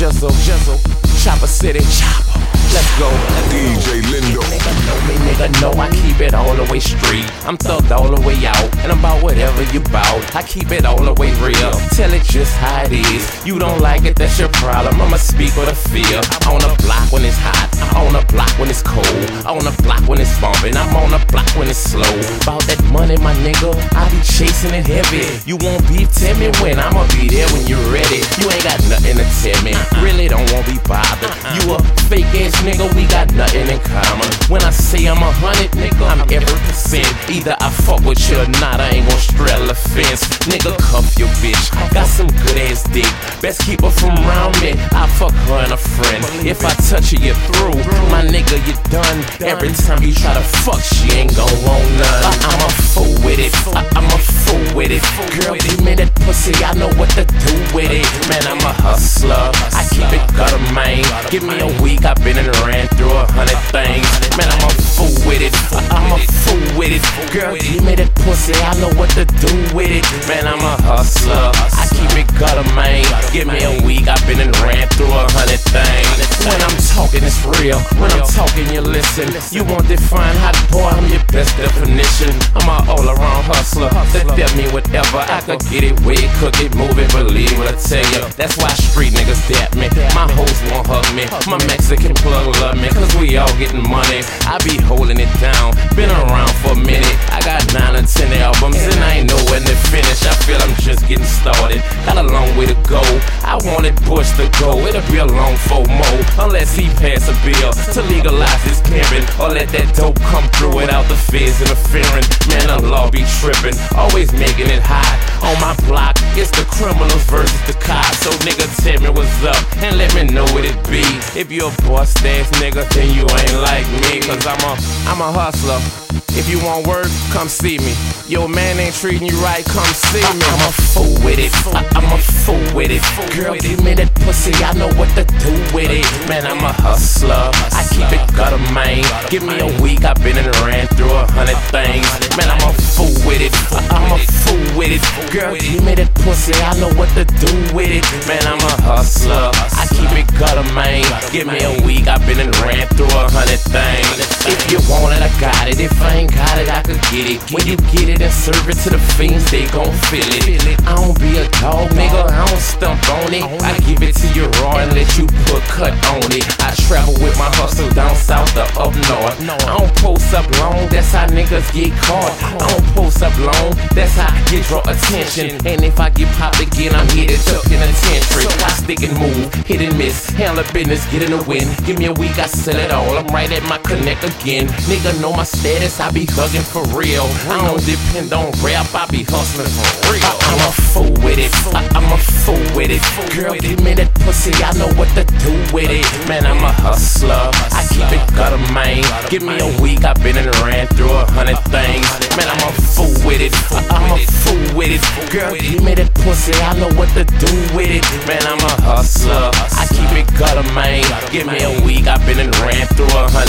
Jizzle, Jizzle, Chopper City, Chopper. Let's go. DJ Lindo. Nigga know me, nigga know I keep it all the way street. I'm thugged all the way out, and I'm about whatever you bout. I keep it all the way real. Just how it is. You don't like it, that's your problem. I'ma speak what I feel. On the block when it's hot, i on the block when it's cold, i on the block when it's bumping. I'm on the block when it's slow. About that money, my nigga, I be chasing it heavy. You won't beef, tell me when I'ma be there when you're ready. You ain't got nothing to tell me. Really don't want be bothered. You a fake ass nigga, we got nothing in common. When I say I'm a hundred, nigga, I'm every percent. Either I fuck with you or not, I ain't gon' straddle Best keep her from around me. I fuck her and a friend. If I touch you, you're through. My nigga, you done. Every time you try to fuck, she ain't gon' want none. I- I'm a fool with it. I- I'm a fool with it. Girl, give me that pussy. I know what to do with it. Man, I'm a hustler. I keep it gutter, man. Give me a week. I've been and ran through a hundred things. Man, I'm a with it. I- I'm a fool with it. Girl, give me that pussy. I know what to do with it. Man, I'm a hustler. I keep it gutter, man. Give me a week. I've been and ran through a hundred things. When I'm talking, it's real. When I'm talking, you listen. You won't define how boy, I'm your best whatever. I could get it, way, cook it, move it, believe what I tell you. That's why street niggas dap me. My hoes won't hug me. My Mexican plug love me. Cause we all getting money. I be holding it down. Been around for a minute. I got nine or ten albums and I ain't know when to finish. I feel I'm just getting started. Got a long way to go. I wanted Bush to go. It'll be a long FOMO. Unless he pass a bill to legalize his pimping. Let that dope come through without the feds interfering. Man, the law be tripping. Always making it hot. On my block, it's the criminals versus the cops. So nigga, tell me what's up and let me know what it be. If you a boss ass nigga, then you ain't like me. Cause I'm a, I'm a hustler. If you want work, come see me. Your man ain't treating you right, come see me. I'm a fool with it. I- I'm a fool with it. Girl, give me that pussy. I know what to do with it. Man, I'm a hustler. I keep it gutter, man. Give me a week. I've been and ran through a hundred things. Man, I'm a fool with it. I'm a fool with it. Girl, give me that pussy. I know what to do with it. Man, I'm a hustler. I keep it gutter, main. Give me a week. I've been and ran through a hundred things. If you want it, I got it. If I ain't got it, I could get it. When you get it and serve it to the fiends, they gon' feel it. I don't be a dog, nigga. I don't stump on it. I give it to you raw and let you cut on it. I travel with my hustle down south or up north. I don't post up long, that's how niggas get caught. I don't post up long, that's how I get draw attention. And if I get popped again, I'm to tuck in a tentry. I stick and move, hit and miss, handle business, get in the win. Give me a week, I sell it all. I'm right at my connect again. Nigga know my status, I be hugging for real. I don't depend on rap, I be hustling for real. I'm a fool with it, I- I'm a fool with it. Girl, give me that pussy, I know what to do with it. Man, I'm a hustler, I keep it gutter, man. Give me a week, I've been and ran through a hundred things. Man, I'm a fool with it, I'm a fool with it. Girl, give me that pussy, I know what to do with it. Man, I'm a hustler, I keep it gutter, man. Give me a week, I've been and ran through a hundred.